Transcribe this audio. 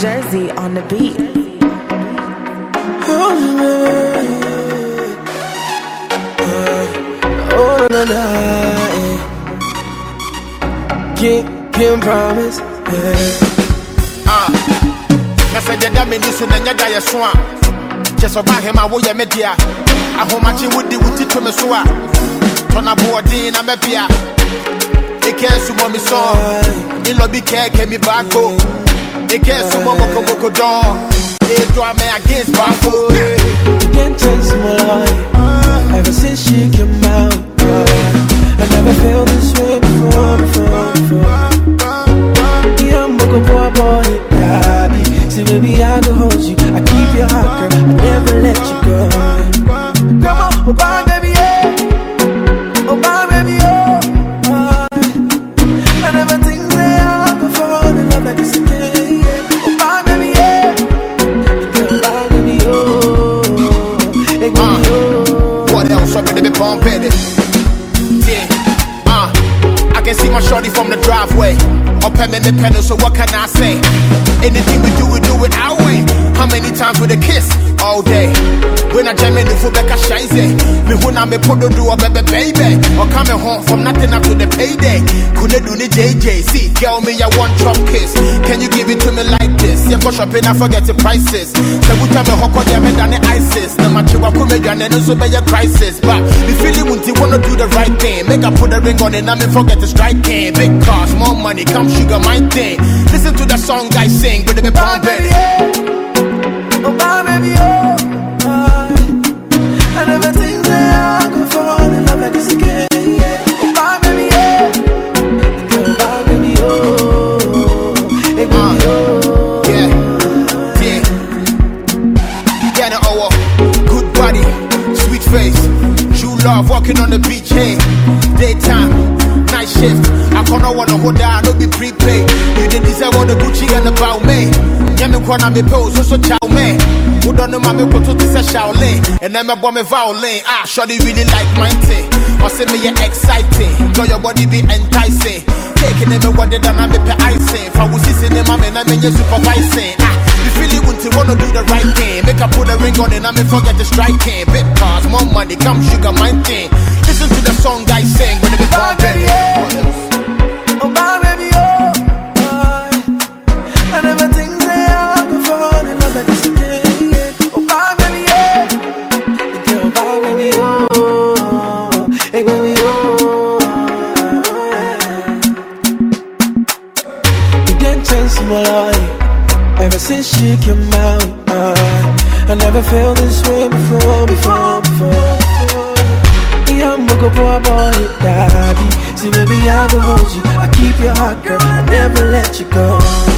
Jersey on the beat. Oh, na, na, eh. Can't, can't promise. Yeah. na sɛ deɛ da m'ani so na nyɛ da yɛ so a kyɛ sɛ ɔbahema woyɛ me dea ahomakye wode wo ti to me so a tɔna boɔden na mɛbea ɛkɛ sumɔ me sɔ ilɔbi kɛɛkɛ mi baako ɛkɛ sumɔ mokomoko dɔn ɛdɔ me against baako You can't change my life ever since she came out. I never felt this way before, before, before. Yeah, I'm good boy, boy, daddy. See, baby, I can hold you. I keep your heart, girl. I never let you go. Come on, oh, Yeah, uh, I can see my shorty from the driveway. Up in the pedal, so what can I say? Anything we do, we do it our way. How many times with a kiss? All day. When I jam in the foot back, I shine Me who na me put do a baby baby. Or coming home from nothing up to the payday. Couldn't do the JJ. See, girl, me, I want drop kiss. Can you give it to me like this? Yeah, go shopping, I forget the prices. So we tell me how could you than the ISIS? Matter what come again, and also be a crisis. But the feeling you wanna do the right thing. Make I put a ring on it, and me forget to strike in. Big cars, more money, come sugar, my thing. Listen to the song I sing, but they be pumping. Get it over. Good body, sweet face. True love, walking on the beach, hey. Daytime, night shift. I can't wanna hold down, no be prepaid. You didn't deserve all the Gucci and me. Yeah, me kwana me pose, so so chow me. Who don't know my me put to this a Shaolin. And then my bomb me violin. Ah, shorty really like my thing. Or say me yeah exciting. Know your body be enticing. Taking what they done, I'm a icing. For we see I'm in, I'm in your supervising. Ah, I put a ring on it, I me forget the striking. Big cars, more money, come sugar, my thing. Listen to the song I sing when it Bye, bumping. baby, yeah. Oh, baby, oh. I never think that I could fall in love this. Oh, baby, yeah. Girl, baby, oh. Hey, baby, oh. You change my life ever since she came out. I never felt this way before, before, before. a good boy, boy, daddy. See, baby, I will hold you. I keep your heart, girl. I never let you go.